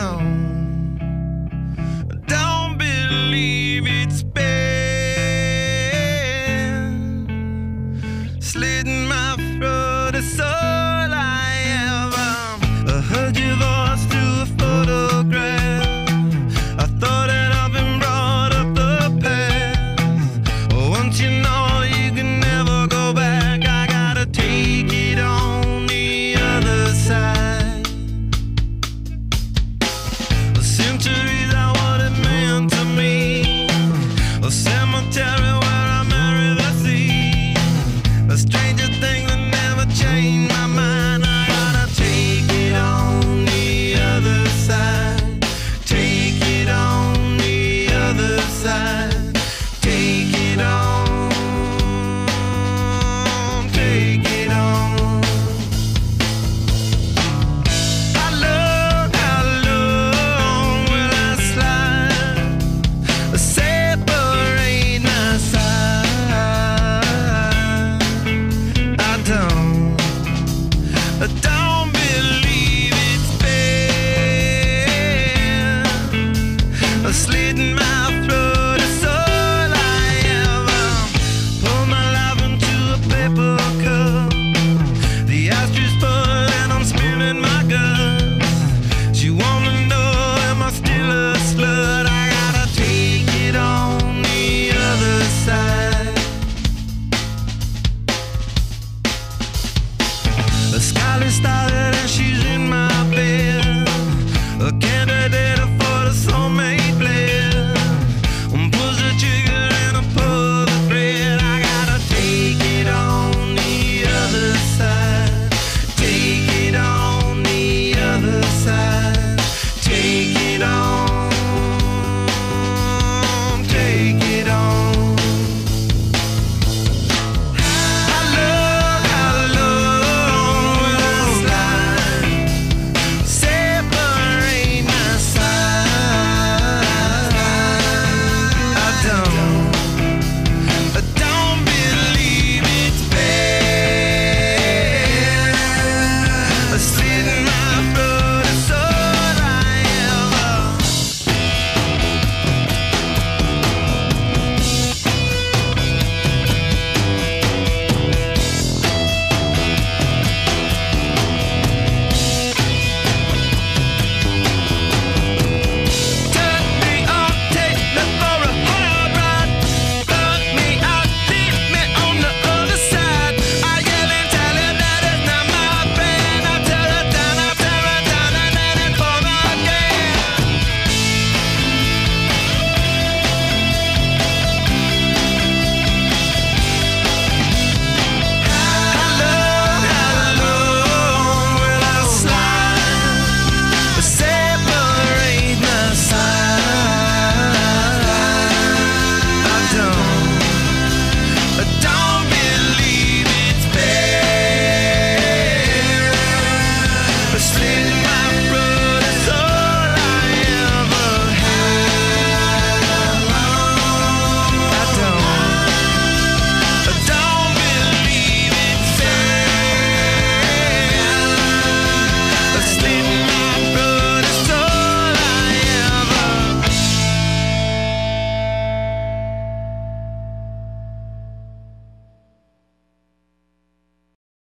I